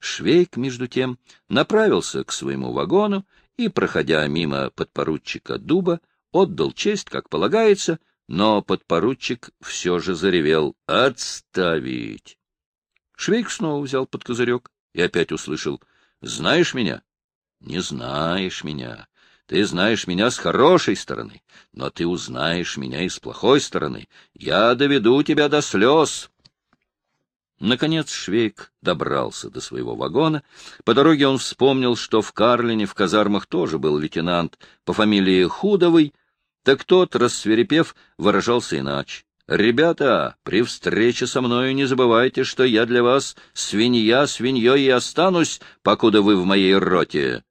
Швейк, между тем, направился к своему вагону и, проходя мимо подпоручика Дуба, отдал честь, как полагается, но подпоручик все же заревел «Отставить!». Швейк снова взял под козырек и опять услышал «Знаешь меня?» «Не знаешь меня. Ты знаешь меня с хорошей стороны, но ты узнаешь меня и с плохой стороны. Я доведу тебя до слез». Наконец Швейк добрался до своего вагона. По дороге он вспомнил, что в Карлине в казармах тоже был лейтенант по фамилии Худовый, так тот, рассверепев, выражался иначе. «Ребята, при встрече со мною не забывайте, что я для вас свинья свиньей и останусь, покуда вы в моей роте».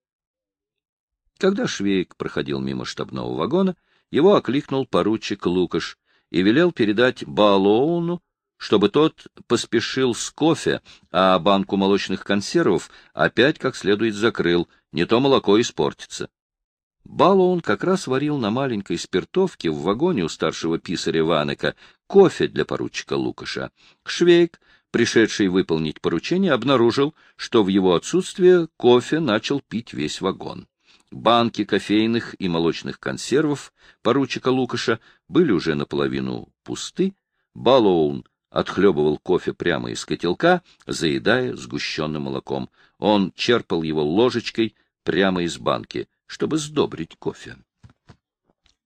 Когда Швейк проходил мимо штабного вагона, его окликнул поручик Лукаш и велел передать Балоуну, чтобы тот поспешил с кофе, а банку молочных консервов опять как следует закрыл, не то молоко испортится. Балоун как раз варил на маленькой спиртовке в вагоне у старшего писаря Ванека кофе для поручика Лукаша. Швейк, пришедший выполнить поручение, обнаружил, что в его отсутствие кофе начал пить весь вагон. Банки кофейных и молочных консервов поручика Лукаша были уже наполовину пусты. Балоун отхлебывал кофе прямо из котелка, заедая сгущенным молоком. Он черпал его ложечкой прямо из банки, чтобы сдобрить кофе.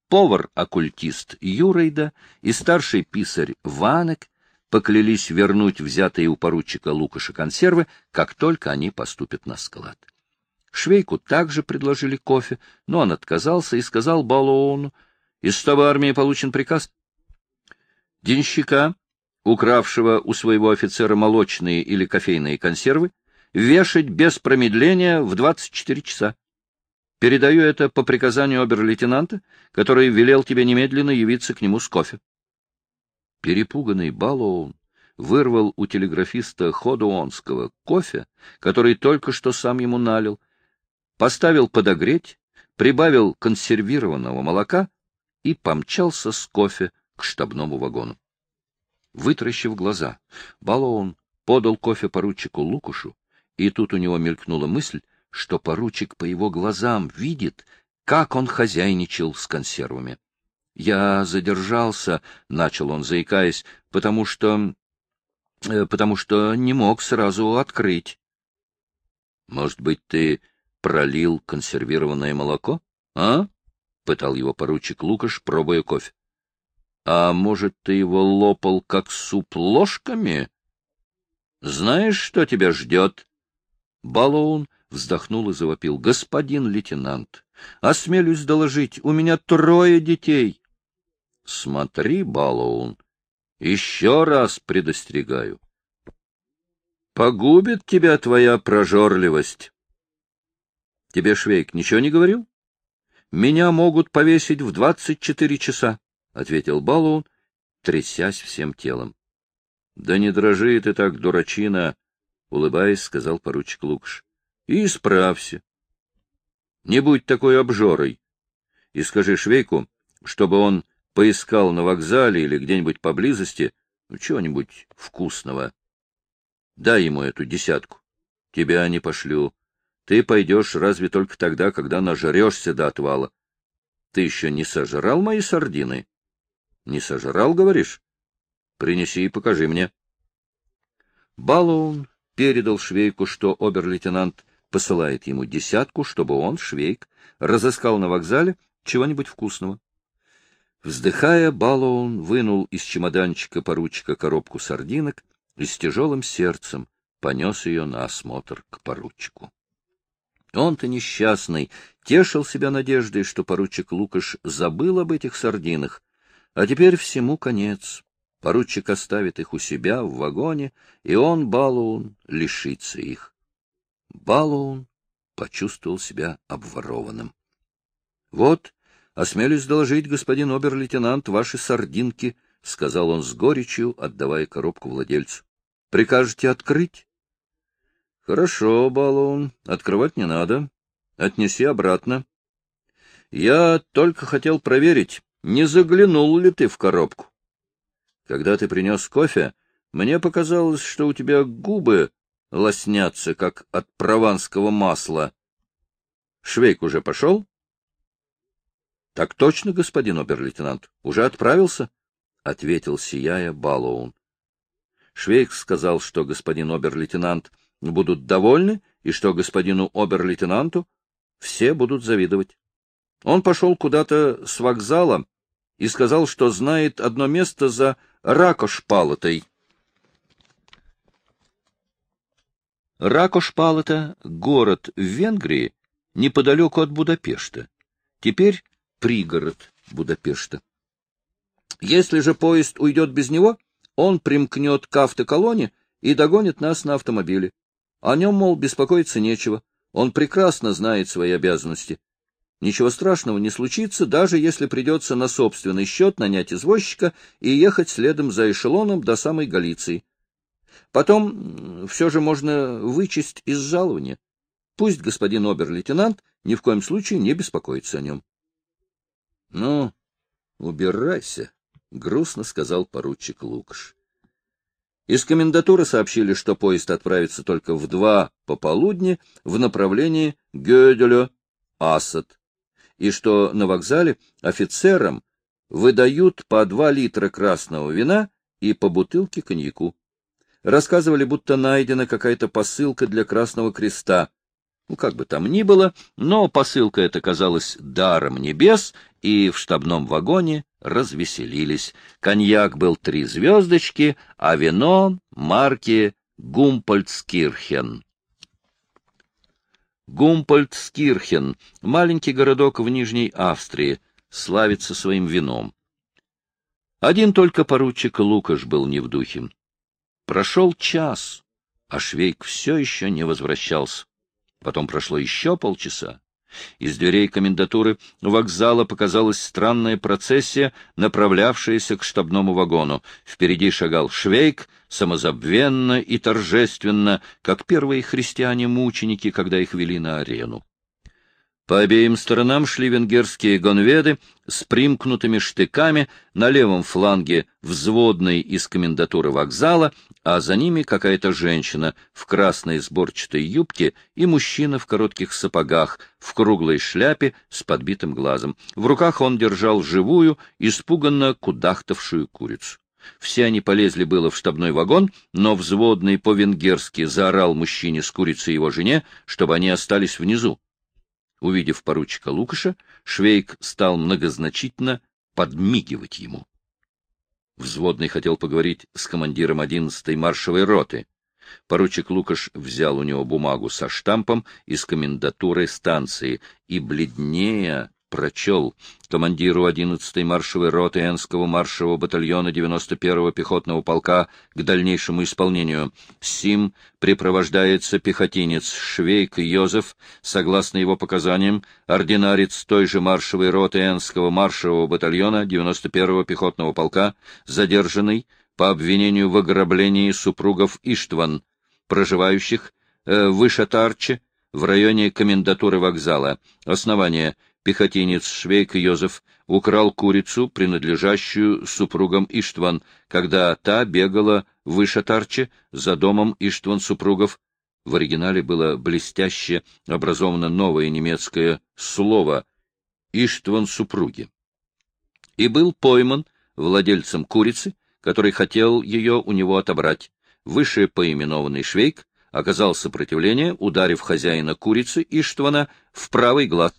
Повар-оккультист Юрейда и старший писарь Ванек поклялись вернуть взятые у поручика Лукаша консервы, как только они поступят на склад. Швейку также предложили кофе, но он отказался и сказал Балоону, из штаба армии получен приказ денщика укравшего у своего офицера молочные или кофейные консервы, вешать без промедления в 24 часа. Передаю это по приказанию обер-лейтенанта, который велел тебе немедленно явиться к нему с кофе. Перепуганный Балоун вырвал у телеграфиста Ходуонского кофе, который только что сам ему налил, поставил подогреть, прибавил консервированного молока и помчался с кофе к штабному вагону вытаращив глаза. Балоун подал кофе поручику Лукушу, и тут у него мелькнула мысль, что поручик по его глазам видит, как он хозяйничал с консервами. Я задержался, — начал он, заикаясь, — потому что... Э, потому что не мог сразу открыть. — Может быть, ты пролил консервированное молоко, а? — пытал его поручик Лукаш, пробуя кофе. А может, ты его лопал, как суп, ложками? Знаешь, что тебя ждет? Балоун вздохнул и завопил. — Господин лейтенант, осмелюсь доложить, у меня трое детей. — Смотри, Балоун, еще раз предостерегаю. Погубит тебя твоя прожорливость. Тебе Швейк ничего не говорил? Меня могут повесить в двадцать четыре часа. — ответил Балуун, трясясь всем телом. — Да не дрожи ты так, дурачина, — улыбаясь, сказал поручик Лукаш. — И исправься. Не будь такой обжорой. И скажи Швейку, чтобы он поискал на вокзале или где-нибудь поблизости ну, чего-нибудь вкусного. Дай ему эту десятку. Тебя не пошлю. Ты пойдешь разве только тогда, когда нажрешься до отвала. Ты еще не сожрал мои сардины? Не сожрал, говоришь? Принеси и покажи мне. Балоун передал Швейку, что обер-лейтенант посылает ему десятку, чтобы он, Швейк, разыскал на вокзале чего-нибудь вкусного. Вздыхая, Балоун вынул из чемоданчика поручика коробку сардинок и с тяжелым сердцем понес ее на осмотр к поручику. Он-то несчастный тешил себя надеждой, что поручик Лукаш забыл об этих сардинах, а теперь всему конец. Поручик оставит их у себя в вагоне, и он, Балуун, лишится их. Балуун почувствовал себя обворованным. — Вот, осмелюсь доложить, господин обер-лейтенант, ваши сардинки, — сказал он с горечью, отдавая коробку владельцу. — Прикажете открыть? — Хорошо, Балуун, открывать не надо. Отнеси обратно. Я только хотел проверить, не заглянул ли ты в коробку? Когда ты принес кофе, мне показалось, что у тебя губы лоснятся, как от прованского масла. Швейк уже пошел? — Так точно, господин обер-лейтенант. Уже отправился? — ответил, сияя Балоун. Швейк сказал, что господин обер-лейтенант будут довольны и что господину обер-лейтенанту все будут завидовать. Он пошел куда-то с вокзала и сказал, что знает одно место за Ракошпалатой. Ракошпалата — город в Венгрии, неподалеку от Будапешта. Теперь пригород Будапешта. Если же поезд уйдет без него, он примкнет к автоколоне и догонит нас на автомобиле. О нем, мол, беспокоиться нечего. Он прекрасно знает свои обязанности. Ничего страшного не случится, даже если придется на собственный счет нанять извозчика и ехать следом за эшелоном до самой Галиции. Потом все же можно вычесть из жалования. Пусть господин обер-лейтенант ни в коем случае не беспокоится о нем. — Ну, убирайся, — грустно сказал поручик Лукаш. Из комендатуры сообщили, что поезд отправится только в два пополудни в направлении Гёделю-Асад, и что на вокзале офицерам выдают по два литра красного вина и по бутылке коньяку. Рассказывали, будто найдена какая-то посылка для Красного Креста. Ну, как бы там ни было, но посылка эта казалась даром небес, и в штабном вагоне развеселились. Коньяк был три звездочки, а вино — марки Гумпольдскирхен. Гумпольдскирхен — маленький городок в Нижней Австрии, славится своим вином. Один только поручик Лукаш был не в духе. Прошел час, а Швейк все еще не возвращался. Потом прошло еще полчаса. Из дверей комендатуры вокзала показалась странная процессия, направлявшаяся к штабному вагону. Впереди шагал Швейк, самозабвенно и торжественно, как первые христиане-мученики, когда их вели на арену. По обеим сторонам шли венгерские гонведы с примкнутыми штыками, на левом фланге взводный из комендатуры вокзала, а за ними какая-то женщина в красной сборчатой юбке и мужчина в коротких сапогах, в круглой шляпе с подбитым глазом. В руках он держал живую, испуганно кудахтавшую курицу. Все они полезли было в штабной вагон, но взводный по-венгерски заорал мужчине с курицей его жене, чтобы они остались внизу. Увидев поручика Лукаша, Швейк стал многозначительно подмигивать ему. Взводный хотел поговорить с командиром одиннадцатой маршевой роты. Поручик Лукаш взял у него бумагу со штампом из комендатуры станции и, бледнее, прочел командиру 11-й маршевой роты Энского маршевого батальона 91-го пехотного полка к дальнейшему исполнению. Сим припровождается пехотинец Швейк Йозеф, согласно его показаниям, ординарец той же маршевой роты Энского маршевого батальона 91-го пехотного полка, задержанный по обвинению в ограблении супругов Иштван, проживающих э, в Ишатарче, в районе комендатуры вокзала. Основание — пехотинец Швейк Йозеф украл курицу, принадлежащую супругам Иштван, когда та бегала в Ишатарче за домом Иштван супругов. В оригинале было блестяще образовано новое немецкое слово «Иштван супруги». И был пойман владельцем курицы, который хотел ее у него отобрать. Выше поименованный Швейк оказал сопротивление, ударив хозяина курицы Иштвана в правый глаз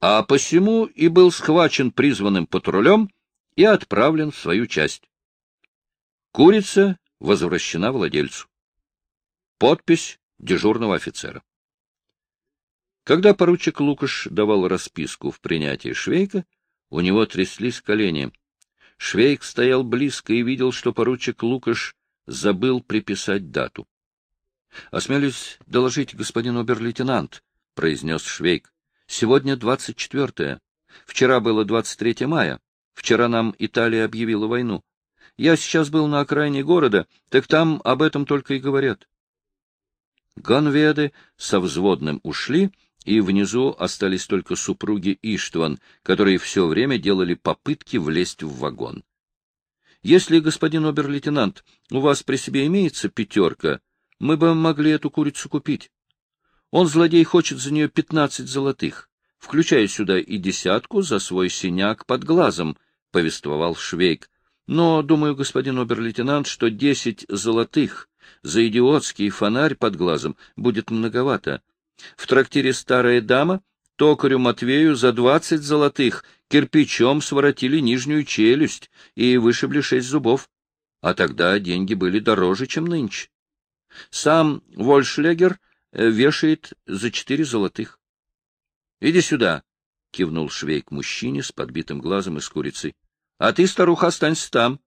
а посему и был схвачен призванным патрулем и отправлен в свою часть. Курица возвращена владельцу. Подпись дежурного офицера. Когда поручик Лукаш давал расписку в принятии Швейка, у него тряслись колени. Швейк стоял близко и видел, что поручик Лукаш забыл приписать дату. — Осмелюсь доложить, господин обер-лейтенант, — произнес Швейк. Сегодня 24-е. Вчера было 23 мая. Вчера нам Италия объявила войну. Я сейчас был на окраине города, так там об этом только и говорят. Ганведы со взводным ушли, и внизу остались только супруги Иштван, которые все время делали попытки влезть в вагон. Если, господин обер-лейтенант, у вас при себе имеется пятерка, Мы бы могли эту курицу купить. Он, злодей, хочет за нее пятнадцать золотых, включая сюда и десятку за свой синяк под глазом, — повествовал Швейк. Но, думаю, господин обер-лейтенант, что десять золотых за идиотский фонарь под глазом будет многовато. В трактире «Старая дама» токарю Матвею за двадцать золотых кирпичом своротили нижнюю челюсть и вышибли шесть зубов. А тогда деньги были дороже, чем нынче. Сам Вольшлегер вешает за четыре золотых. — Иди сюда, — кивнул Швейк мужчине с подбитым глазом и с курицей. — А ты, старуха, останься там.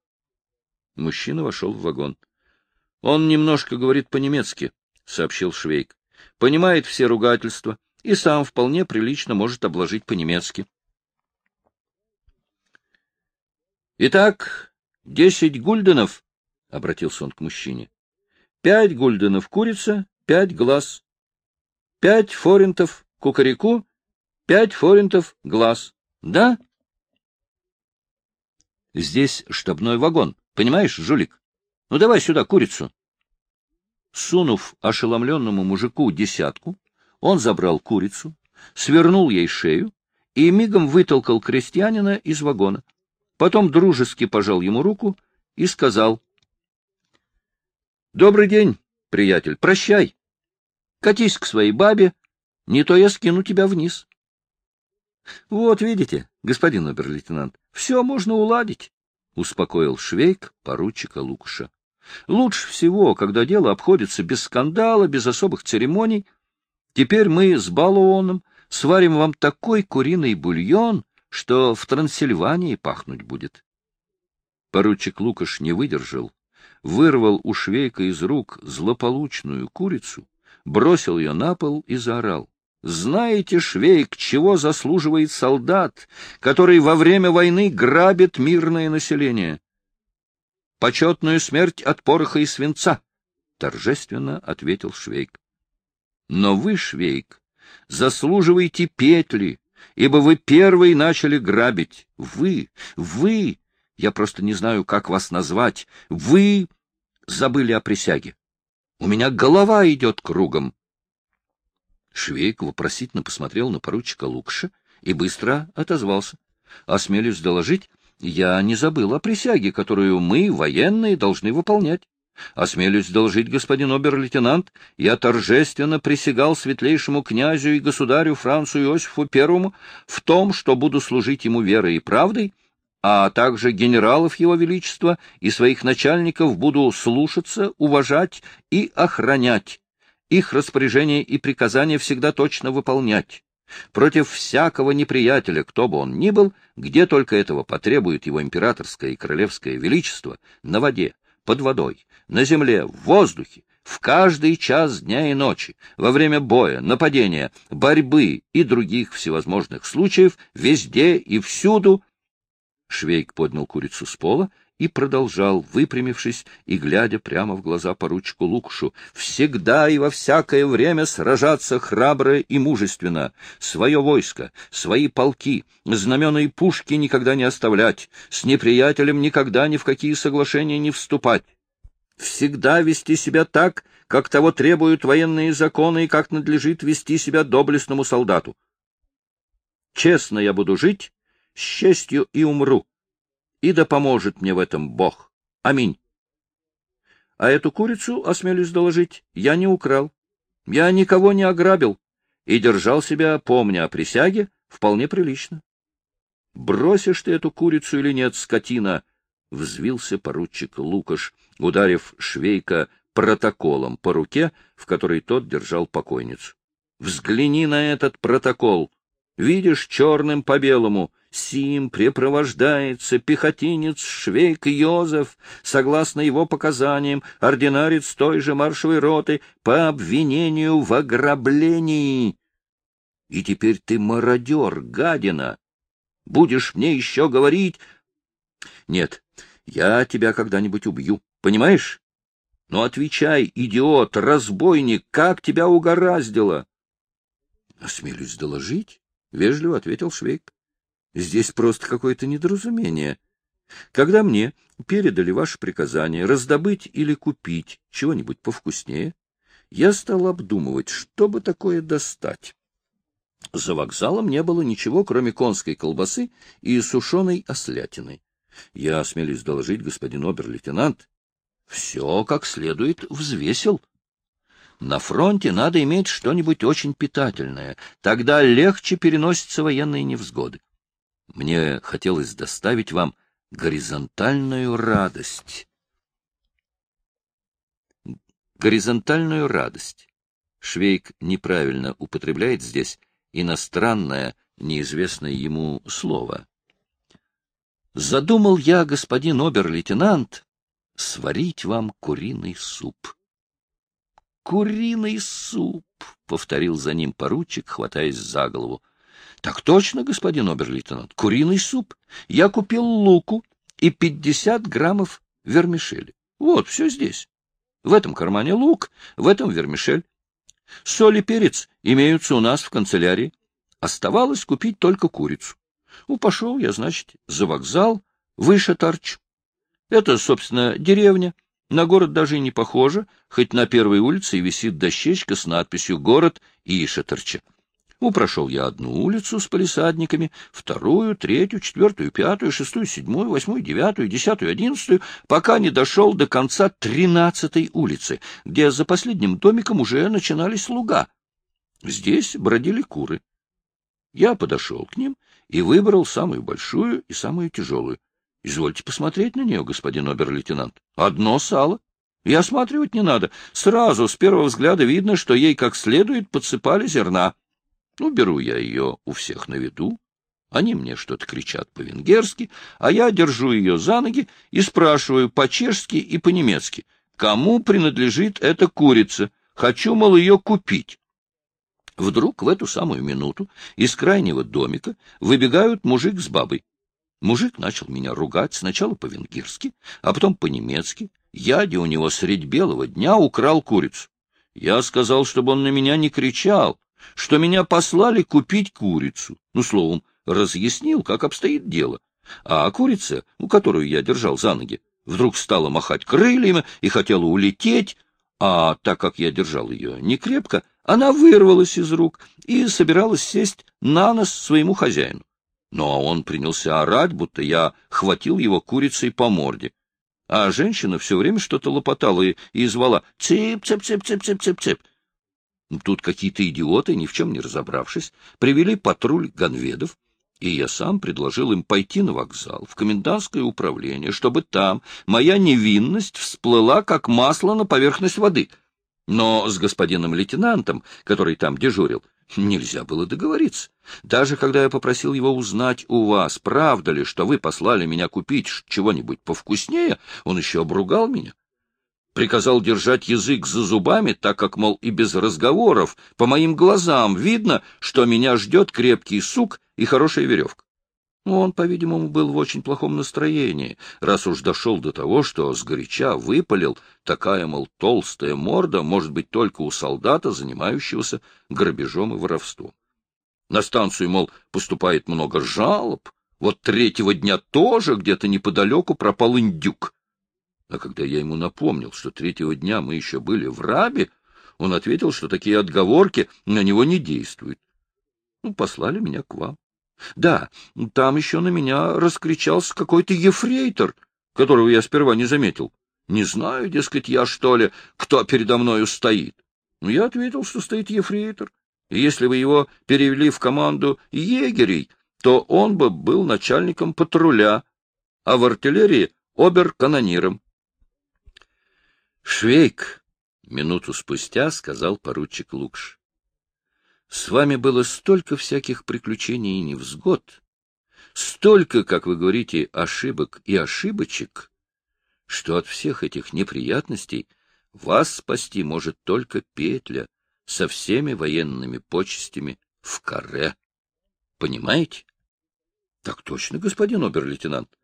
Мужчина вошел в вагон. — Он немножко говорит по-немецки, — сообщил Швейк. — Понимает все ругательства и сам вполне прилично может обложить по-немецки. — Итак, десять гульденов, — обратился он к мужчине. — Пять гульденов курица, пять глаз. Пять форинтов кукареку, пять форинтов глаз. Да? — Здесь штабной вагон. Понимаешь, жулик? Ну, давай сюда курицу. Сунув ошеломленному мужику десятку, он забрал курицу, свернул ей шею и мигом вытолкал крестьянина из вагона. Потом дружески пожал ему руку и сказал. — Добрый день, приятель, прощай. Катись к своей бабе, не то я скину тебя вниз. — Вот видите, господин обер-лейтенант, все можно уладить, — успокоил Швейк поручика Лукаша. — Лучше всего, когда дело обходится без скандала, без особых церемоний. Теперь мы с Балуоном сварим вам такой куриный бульон, что в Трансильвании пахнуть будет. Поручик Лукаш не выдержал, вырвал у Швейка из рук злополучную курицу, бросил ее на пол и заорал. Знаете, Швейк, чего заслуживает солдат, который во время войны грабит мирное население? Почетную смерть от пороха и свинца, — торжественно ответил Швейк. Но вы, Швейк, заслуживаете петли, ибо вы первый начали грабить. Вы, вы, я просто не знаю, как вас назвать, вы забыли о присяге. У меня голова идет кругом. Швейк вопросительно посмотрел на поручика Лукша и быстро отозвался. — Осмелюсь доложить, я не забыл о присяге, которую мы, военные, должны выполнять. Осмелюсь доложить, господин обер-лейтенант, я торжественно присягал светлейшему князю и государю Францу Иосифу Первому в том, что буду служить ему верой и правдой, а также генералов его величества и своих начальников буду слушаться, уважать и охранять, их распоряжения и приказания всегда точно выполнять. Против всякого неприятеля, кто бы он ни был, где только этого потребует его императорское и королевское величество, на воде, под водой, на земле, в воздухе, в каждый час дня и ночи, во время боя, нападения, борьбы и других всевозможных случаев, везде и всюду. Швейк поднял курицу с пола и продолжал, выпрямившись и глядя прямо в глаза поручику Лукшу, всегда и во всякое время сражаться храбро и мужественно, свое войско, свои полки, знамена и пушки никогда не оставлять, с неприятелем никогда ни в какие соглашения не вступать, всегда вести себя так, как того требуют военные законы и как надлежит вести себя доблестному солдату. Честно я буду жить, с честью и умру, и да поможет мне в этом Бог. Аминь. А эту курицу, осмелюсь доложить, я не украл. Я никого не ограбил и держал себя, помня о присяге, вполне прилично. Бросишь ты эту курицу или нет, скотина? — взвился поручик Лукаш, ударив Швейка протоколом по руке, в которой тот держал покойницу. — Взгляни на этот протокол. Видишь черным по белому, Сим препровождается пехотинец Швейк Йозеф, согласно его показаниям, ординарец той же маршевой роты по обвинению в ограблении. И теперь ты мародер, гадина. Будешь мне еще говорить... Нет, я тебя когда-нибудь убью, понимаешь? Но отвечай, идиот, разбойник, как тебя угораздило? — Осмелюсь доложить, — вежливо ответил Швейк. Здесь просто какое-то недоразумение. Когда мне передали ваше приказание раздобыть или купить чего-нибудь повкуснее, я стал обдумывать, что бы такое достать. За вокзалом не было ничего, кроме конской колбасы и сушеной ослятины. Я осмелюсь доложить, господин обер-лейтенант, все как следует взвесил. На фронте надо иметь что-нибудь очень питательное, тогда легче переносятся военные невзгоды. Мне хотелось доставить вам горизонтальную радость. Горизонтальную радость. Швейк неправильно употребляет здесь иностранное, неизвестное ему слово. Задумал я, господин обер-лейтенант, сварить вам куриный суп. Куриный суп, — повторил за ним поручик, хватаясь за голову. — Так точно, господин обер-лейтенант, куриный суп. Я купил луку и пятьдесят граммов вермишели. Вот, все здесь. В этом кармане лук, в этом вермишель. Соль и перец имеются у нас в канцелярии. Оставалось купить только курицу. Ну, пошел я, значит, за вокзал, выше торчу. Это, собственно, деревня. На город даже и не похоже, хоть на первой улице висит дощечка с надписью «Город Ишеторча». Ну, прошел я одну улицу с полисадниками, вторую, третью, четвертую, пятую, шестую, седьмую, восьмую, девятую, десятую, одиннадцатую, пока не дошел до конца тринадцатой улицы, где за последним домиком уже начинались луга. Здесь бродили куры. Я подошел к ним и выбрал самую большую и самую тяжелую. Извольте посмотреть на нее, господин обер-лейтенант. Одно сало. И осматривать не надо. Сразу, с первого взгляда, видно, что ей как следует подсыпали зерна. Ну, беру я ее у всех на виду. Они мне что-то кричат по-венгерски, а я держу ее за ноги и спрашиваю по-чешски и по-немецки, кому принадлежит эта курица. Хочу, мол, ее купить. Вдруг в эту самую минуту из крайнего домика выбегают мужик с бабой. Мужик начал меня ругать сначала по-венгерски, а потом по-немецки. Яди у него средь белого дня украл курицу. Я сказал, чтобы он на меня не кричал, что меня послали купить курицу. Ну, словом, разъяснил, как обстоит дело. А курица, у которую я держал за ноги, вдруг стала махать крыльями и хотела улететь, а так как я держал ее не крепко, она вырвалась из рук и собиралась сесть на нос своему хозяину. Ну, а он принялся орать, будто я хватил его курицей по морде. А женщина все время что-то лопотала и, и звала «Цып-цып-цып-цып-цып-цып-цып». Тут какие-то идиоты, ни в чем не разобравшись, привели патруль ганведов, и я сам предложил им пойти на вокзал, в комендантское управление, чтобы там моя невинность всплыла, как масло на поверхность воды. Но с господином лейтенантом, который там дежурил, нельзя было договориться. Даже когда я попросил его узнать у вас, правда ли, что вы послали меня купить чего-нибудь повкуснее, он еще обругал меня приказал держать язык за зубами, так как, мол, и без разговоров, по моим глазам видно, что меня ждет крепкий сук и хорошая веревка. Он, по-видимому, был в очень плохом настроении, раз уж дошел до того, что сгоряча выпалил, такая, мол, толстая морда может быть только у солдата, занимающегося грабежом и воровством. На станцию, мол, поступает много жалоб, вот третьего дня тоже где-то неподалеку пропал индюк. А когда я ему напомнил, что третьего дня мы еще были в рабе, он ответил, что такие отговорки на него не действуют. Ну, послали меня к вам. Да, там еще на меня раскричался какой-то ефрейтор, которого я сперва не заметил. Не знаю, дескать, я, что ли, кто передо мною стоит. Но я ответил, что стоит ефрейтор. И если бы его перевели в команду егерей, то он бы был начальником патруля, а в артиллерии — обер-канониром. Швейк, — минуту спустя сказал поручик Лукш, — с вами было столько всяких приключений и невзгод, столько, как вы говорите, ошибок и ошибочек, что от всех этих неприятностей вас спасти может только петля со всеми военными почестями в каре. Понимаете? — Так точно, господин обер-лейтенант.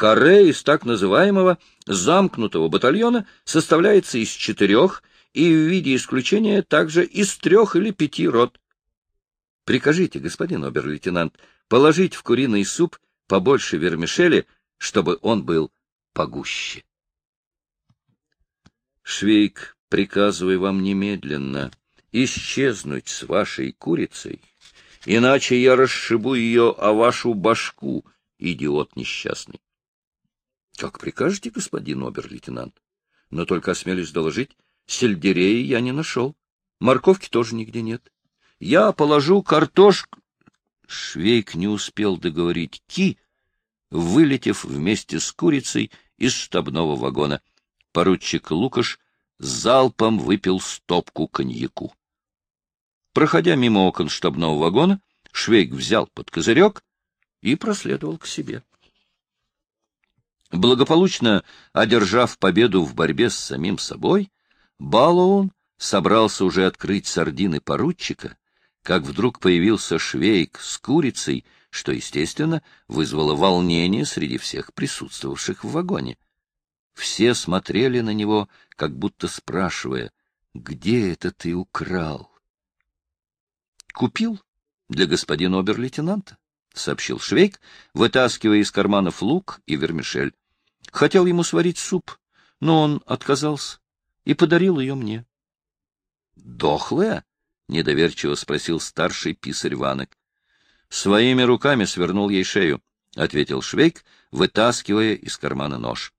Каре из так называемого замкнутого батальона составляется из четырех и в виде исключения также из трех или пяти рот. Прикажите, господин обер-лейтенант, положить в куриный суп побольше вермишели, чтобы он был погуще. Швейк, приказывай вам немедленно исчезнуть с вашей курицей, иначе я расшибу ее о вашу башку, идиот несчастный. — Как прикажете, господин обер-лейтенант? Но только осмелюсь доложить, сельдерея я не нашел. Морковки тоже нигде нет. Я положу картошку... Швейк не успел договорить «ки», вылетев вместе с курицей из штабного вагона. Поручик Лукаш залпом выпил стопку коньяку. Проходя мимо окон штабного вагона, Швейк взял под козырек и проследовал к себе. Благополучно одержав победу в борьбе с самим собой, Балоун собрался уже открыть сардины поручика, как вдруг появился Швейк с курицей, что, естественно, вызвало волнение среди всех присутствовавших в вагоне. Все смотрели на него, как будто спрашивая, где это ты украл? — Купил для господина обер-лейтенанта, — сообщил Швейк, вытаскивая из карманов лук и вермишель. Хотел ему сварить суп, но он отказался и подарил ее мне. — Дохлая? — недоверчиво спросил старший писарь Ванок. — Своими руками свернул ей шею, — ответил Швейк, вытаскивая из кармана нож.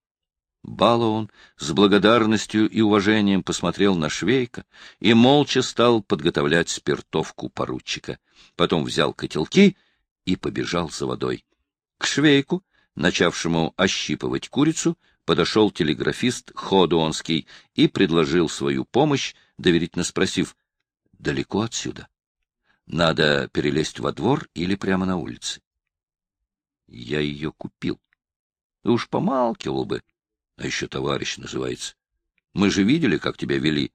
Балоун с благодарностью и уважением посмотрел на Швейка и молча стал подготовлять спиртовку поручика. Потом взял котелки и побежал за водой. К Швейку, начавшему ощипывать курицу, подошел телеграфист Ходуонский и предложил свою помощь, доверительно спросив, «Далеко отсюда? Надо перелезть во двор или прямо на улице?» «Я ее купил. уж помалкивал бы, а еще товарищ называется. Мы же видели, как тебя вели.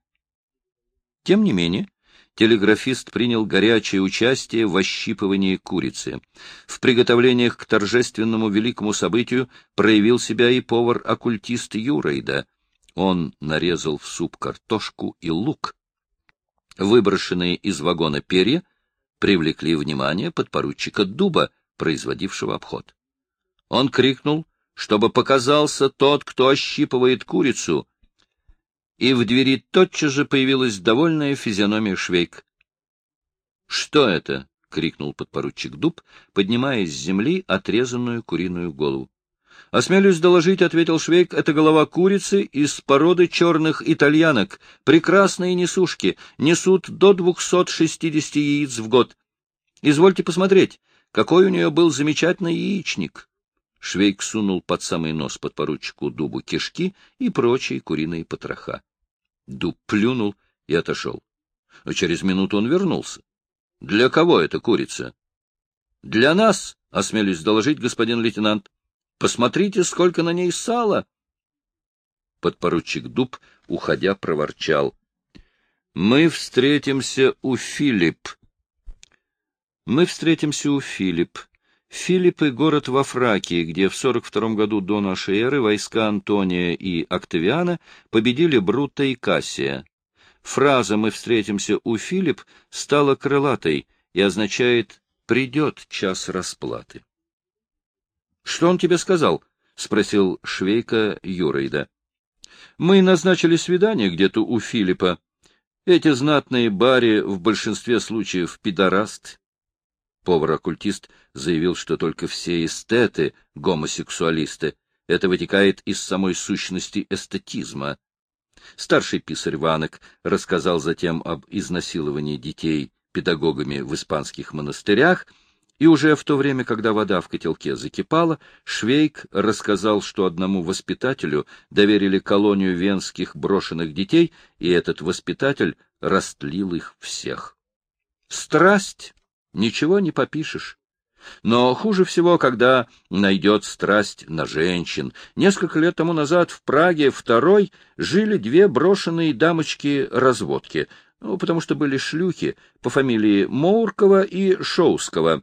Тем не менее, телеграфист принял горячее участие в ощипывании курицы. В приготовлениях к торжественному великому событию проявил себя и повар-оккультист Юрейда. Он нарезал в суп картошку и лук. Выброшенные из вагона перья привлекли внимание подпоручика Дуба, производившего обход. Он крикнул чтобы показался тот, кто ощипывает курицу, и в двери тотчас же появилась довольная физиономия Швейк. — Что это? — крикнул подпоручик Дуб, поднимая с земли отрезанную куриную голову. — Осмелюсь доложить, — ответил Швейк, — это голова курицы из породы черных итальянок, прекрасные несушки, несут до двухсот шестидесяти яиц в год. Извольте посмотреть, какой у нее был замечательный яичник. Швейк сунул под самый нос подпоручику Дубу кишки и прочие куриные потроха. Дуб плюнул и отошел. А через минуту он вернулся. — Для кого эта курица? — Для нас, — осмелюсь доложить, господин лейтенант. — Посмотрите, сколько на ней сала! Подпоручик Дуб, уходя, проворчал. — Мы встретимся у Филипп. — Мы встретимся у Филипп, Филиппы — город во Фракии, где в 42 году до нашей эры войска Антония и Октавиана победили Брута и Кассия. Фраза «мы встретимся у Филипп» стала крылатой и означает «придет час расплаты». — Что он тебе сказал? — спросил Швейка Юрейда. — Мы назначили свидание где-то у Филиппа. Эти знатные бари в большинстве случаев пидораст Повар-оккультист заявил, что только все эстеты — гомосексуалисты. Это вытекает из самой сущности эстетизма. Старший писарь Ванок рассказал затем об изнасиловании детей педагогами в испанских монастырях, и уже в то время, когда вода в котелке закипала, Швейк рассказал, что одному воспитателю доверили колонию венских брошенных детей, и этот воспитатель растлил их всех. Страсть Ничего не попишешь. Но хуже всего, когда найдет страсть на женщин. Несколько лет тому назад в Праге второй жили две брошенные дамочки-разводки, ну, потому что были шлюхи по фамилии Моуркова и Шоускова.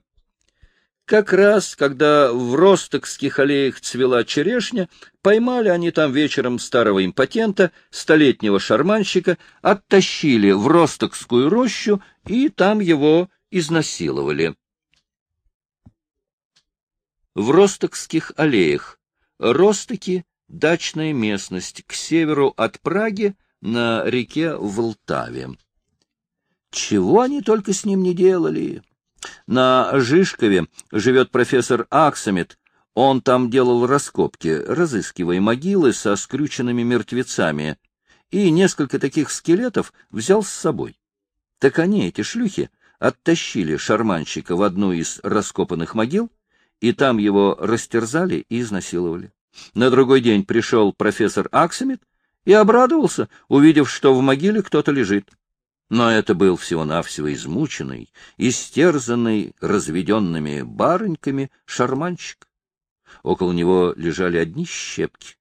Как раз, когда в Ростокских аллеях цвела черешня, поймали они там вечером старого импотента, столетнего шарманщика, оттащили в Ростокскую рощу и там его изнасиловали. В Ростокских аллеях Ростоки — дачная местность к северу от Праги на реке Волтаве. Чего они только с ним не делали! На Жишкове живет профессор Аксамит. Он там делал раскопки, разыскивая могилы со скрюченными мертвецами, и несколько таких скелетов взял с собой. Так они, эти шлюхи, оттащили шарманщика в одну из раскопанных могил, и там его растерзали и изнасиловали. На другой день пришел профессор Аксамит и обрадовался, увидев, что в могиле кто-то лежит. Но это был всего-навсего измученный, истерзанный разведенными барыньками шарманщик. Около него лежали одни щепки.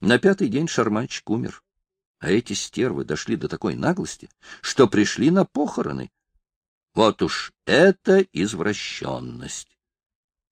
На пятый день шарманщик умер. А эти стервы дошли до такой наглости, что пришли на похороны. Вот уж это извращенность.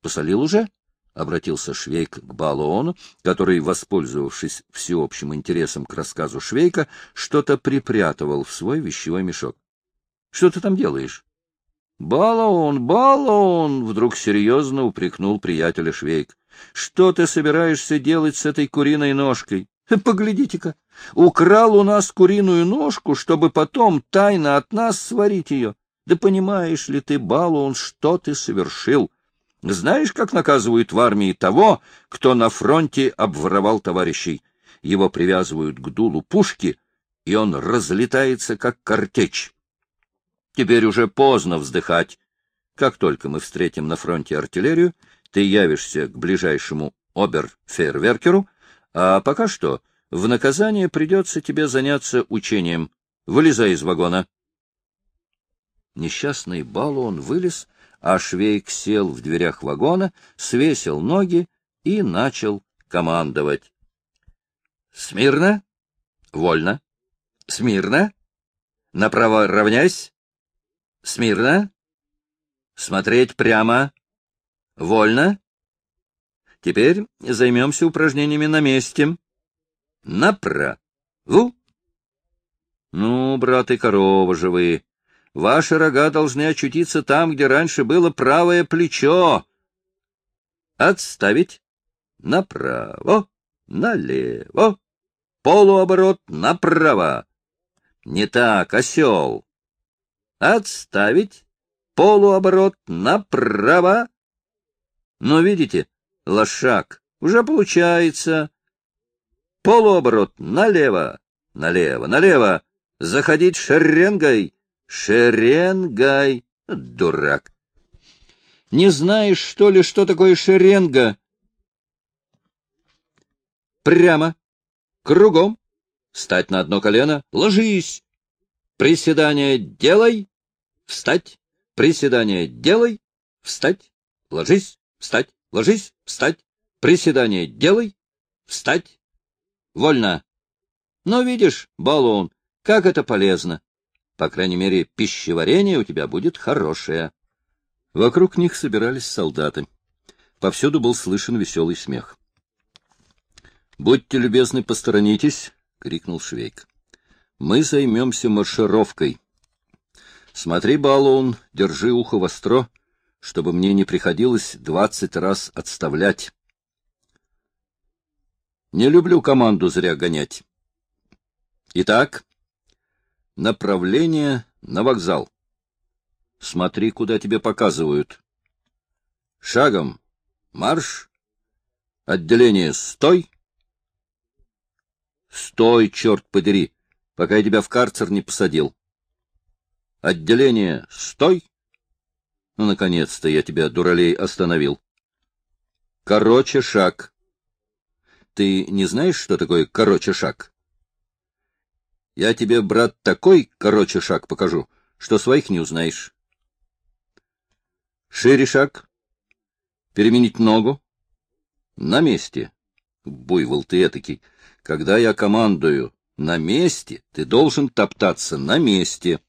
Посолил уже? — обратился Швейк к Балоону, который, воспользовавшись всеобщим интересом к рассказу Швейка, что-то припрятывал в свой вещевой мешок. — Что ты там делаешь? — Балаон, Балаон! — вдруг серьезно упрекнул приятеля Швейк. — Что ты собираешься делать с этой куриной ножкой? Поглядите-ка, украл у нас куриную ножку, чтобы потом тайно от нас сварить ее. Да понимаешь ли ты, Балаон, что ты совершил? — знаешь, как наказывают в армии того, кто на фронте обворовал товарищей? Его привязывают к дулу пушки, и он разлетается, как картечь. Теперь уже поздно вздыхать. Как только мы встретим на фронте артиллерию, ты явишься к ближайшему обер-фейерверкеру, а пока что в наказание придется тебе заняться учением. Вылезай из вагона. Несчастный Балуон вылез а Швейк сел в дверях вагона, свесил ноги и начал командовать. — Смирно! Вольно! Смирно! Направо равняйсь! Смирно! Смотреть прямо! Вольно! Теперь займемся упражнениями на месте. Направо! Ну, брат и корова же! Ваши рога должны очутиться там, где раньше было правое плечо. Отставить. Направо, налево. Полуоборот направо. Не так, осел. Отставить. Полуоборот направо. Но видите, лошак, уже получается. Полуоборот налево, налево, налево. Заходить шеренгой. Шеренгай. Дурак. Не знаешь, что ли, что такое шеренга? Прямо. Кругом. Встать на одно колено. Ложись. Приседание делай. Встать. Приседание делай. Встать. Ложись. Встать. Ложись. Встать. Приседание делай. Встать. Вольно. Но видишь, баллон, как это полезно. По крайней мере, пищеварение у тебя будет хорошее. Вокруг них собирались солдаты. Повсюду был слышен веселый смех. — Будьте любезны, посторонитесь, — крикнул Швейк. — Мы займемся маршировкой. Смотри, Балуун, держи ухо востро, чтобы мне не приходилось двадцать раз отставлять. Не люблю команду зря гонять. Итак, Направление на вокзал. Смотри, куда тебе показывают. Шагом марш. Отделение стой. Стой, черт подери, пока я тебя в карцер не посадил. Отделение стой. Ну, наконец-то я тебя, дуралей, остановил. Короче шаг. Ты не знаешь, что такое короче шаг? Я тебе, брат, такой, короче, шаг покажу, что своих не узнаешь. Шире шаг. Переменить ногу. На месте. Буйвол ты этакий. Когда я командую на месте, ты должен топтаться на месте.